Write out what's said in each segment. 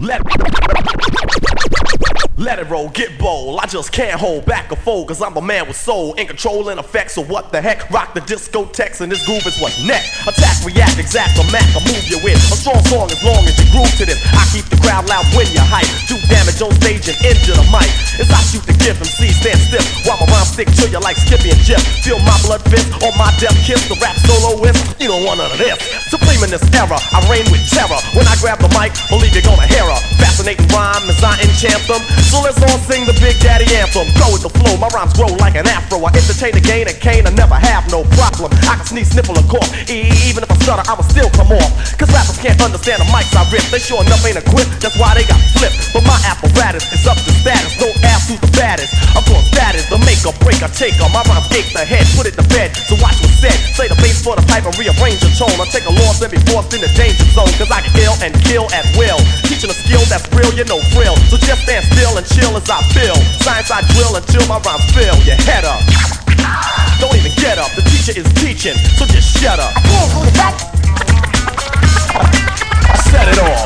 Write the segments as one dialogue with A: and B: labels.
A: Let let it roll, get bold. I just can't hold back or fold, cause I'm a man with soul. In control and effects, so what the heck? Rock the discotheques, and this groove is what's next. Attack, react, exact, or mac, I move you with. A strong song as long as you groove to this. I keep the crowd loud when you hype. Do damage on stage and injure the mic. As I shoot the gift, MC stand stiff. While my rhymes stick to you like Skippy and Jif. Feel my blood fist on my death kiss. The rap soloist, you don't want none of this. Supreme in this era, I reign with terror. When I grab the mic, believe you're gonna hear her. Fascinating rhyme as I enchant them. So let's all sing the Big Daddy anthem. Go with the flow, my rhymes grow like an afro. I entertain the gain and cane, I never have no problem. I can sneeze, sniffle, or cough. Even if I stutter, I'ma still come off. Cause rappers can't understand the mics I rip. They sure enough ain't equipped, that's why they got flipped. But my apparatus is up to status. Don't ask who's the baddest. Of course, that is the make or break or taker. My rhymes ache the head, put it to bed. So watch what's said. Play the bass for the pipe and rearrange the tone. I take a loss and be forced in the danger zone. Cause I can kill and kill at will. Teaching a skill that's real, brilliant, no frill. So just stand still and chill as I feel. Science I drill until my rhymes fill your head up. Don't even get up, the teacher is teaching, so just shut up.
B: I can't hold it back.
A: Set it off,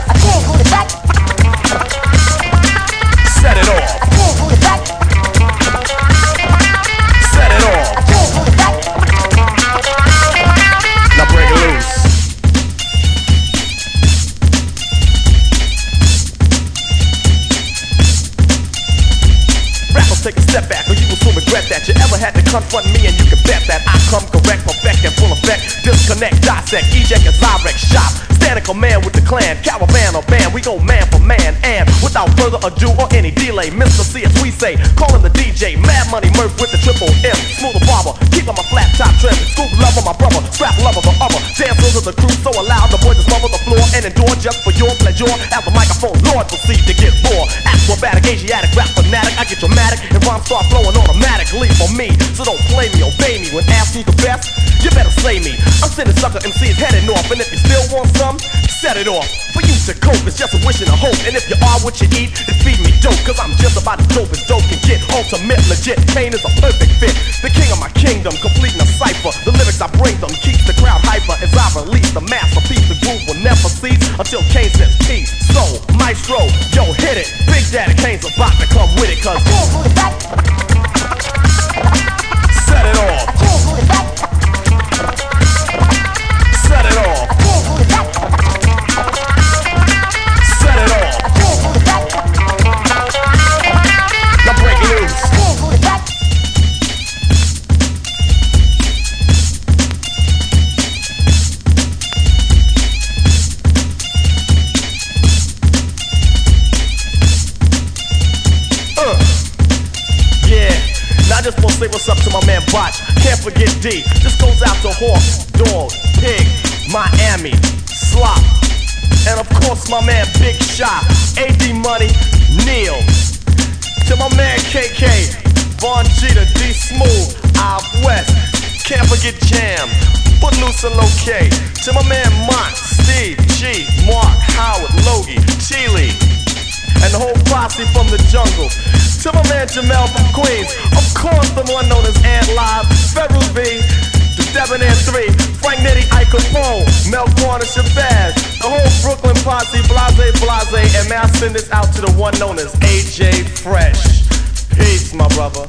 A: that you ever had to confront me, and you can bet that I come correct, perfect, and full effect. Disconnect, dissect, eject as I shop. Stand in command with the clan, caravan or band. We go man for man, and without further ado or any delay, Mister Cee as we say, calling the DJ, Mad Money Murph with the triple M, smooth barber, keep on my flat top trim, scoop love lover, my brother, scrap strap lover, the other. Dancers of the crew so loud, the boys just smother the floor and endure just for your pleasure. As the microphone lord proceed to get raw, acrobatic, Asiatic, rap fanatic, I get dramatic, and rhymes start flowing automatically for me. So don't play me, obey me. When asked who's the best, say me. I'm sending sucker MCs heading off, and if you still want some, set it off. For you to cope, it's just a wish and a hope. And if you are what you eat, then feed me dope, cause I'm just about as dope as dope can get. Ultimate, legit, Kane is a perfect fit. The king of my kingdom, completing a cipher. The lyrics I bring them keeps the crowd hyper as I release the masterpiece. The groove will never cease until Kane says peace. So, maestro, yo, hit it. Big Daddy Kane's about to come with it, cause Just wanna say what's up to my man Botch. Can't forget D. This goes out to Hawk, Dog, Pig, Miami, Slop. And of course my man Big Shot, AD Money, Neil. To my man KK, Von Jeter, D Smooth, Out West. Can't forget Jam, Footloose and Low-K. To my man Mont, Steve, G, Mark, Howard, Logie, Chile and the whole posse from the jungle. To my man Jamel from Queens, of course the one known as Ant Live, Ferru B, the Debonair 3, Frank Nitty, Ike Capone, Mel Corner, Shabazz, the whole Brooklyn posse, Blase Blase, and may I send this out to the one known as AJ Fresh. Peace, my brother.